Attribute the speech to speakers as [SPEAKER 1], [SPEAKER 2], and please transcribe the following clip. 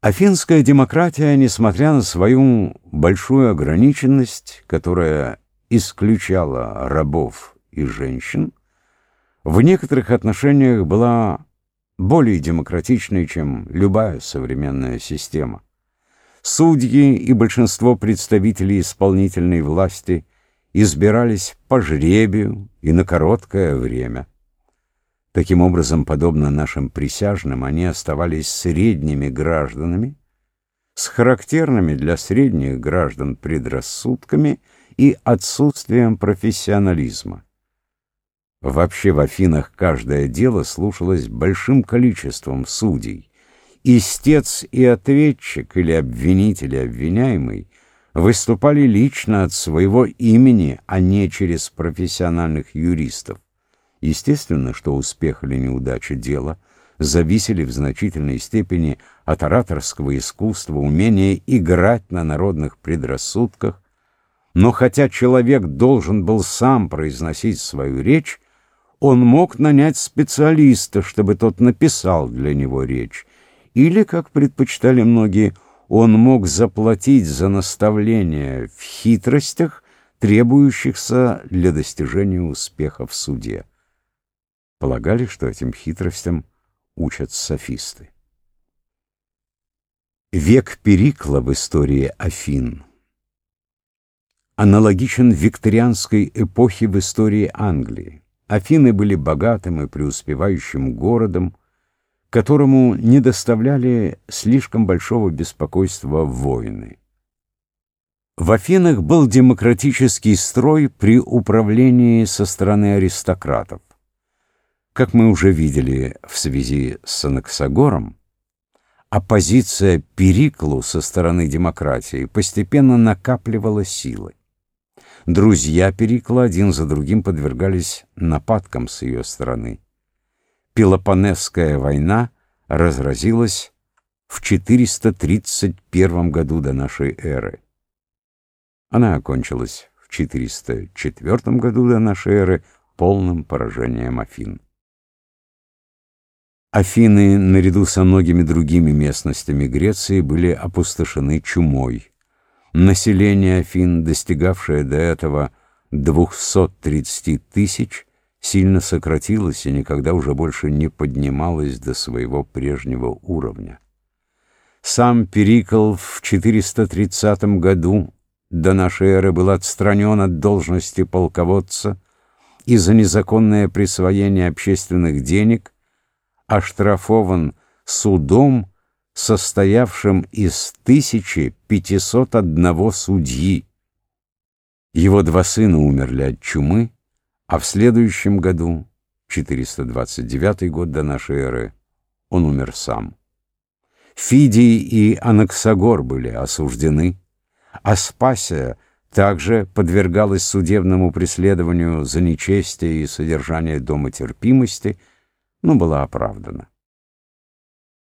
[SPEAKER 1] Афинская демократия, несмотря на свою большую ограниченность, которая исключала рабов и женщин, в некоторых отношениях была более демократичной, чем любая современная система. Судьи и большинство представителей исполнительной власти избирались по жребию и на короткое время. Таким образом, подобно нашим присяжным, они оставались средними гражданами, с характерными для средних граждан предрассудками и отсутствием профессионализма. Вообще в Афинах каждое дело слушалось большим количеством судей. Истец и ответчик или обвинитель и обвиняемый выступали лично от своего имени, а не через профессиональных юристов. Естественно, что успех или неудача дела зависели в значительной степени от ораторского искусства, умения играть на народных предрассудках, но хотя человек должен был сам произносить свою речь, он мог нанять специалиста, чтобы тот написал для него речь, или, как предпочитали многие, он мог заплатить за наставление в хитростях, требующихся для достижения успеха в суде. Полагали, что этим хитростям учат софисты. Век Перикла в истории Афин аналогичен викторианской эпохе в истории Англии. Афины были богатым и преуспевающим городом, которому не доставляли слишком большого беспокойства войны. В Афинах был демократический строй при управлении со стороны аристократов. Как мы уже видели в связи с Анаксагором, оппозиция Периклу со стороны демократии постепенно накапливала силы. Друзья Перикла один за другим подвергались нападкам с ее стороны. Пелопонесская война разразилась в 431 году до нашей эры. Она окончилась в 404 году до нашей эры полным поражением Афин. Афины, наряду со многими другими местностями Греции, были опустошены чумой. Население Афин, достигавшее до этого 230 тысяч, сильно сократилось и никогда уже больше не поднималось до своего прежнего уровня. Сам Перикл в 430 году до нашей эры был отстранен от должности полководца и за незаконное присвоение общественных денег – оштрафован судом, состоявшим из 1501 судьи. Его два сына умерли от чумы, а в следующем году, 429 год до нашей эры, он умер сам. Фидий и Анаксагор были осуждены, Аспасия также подвергалась судебному преследованию за нечестие и содержание дома терпимости – но была оправдана.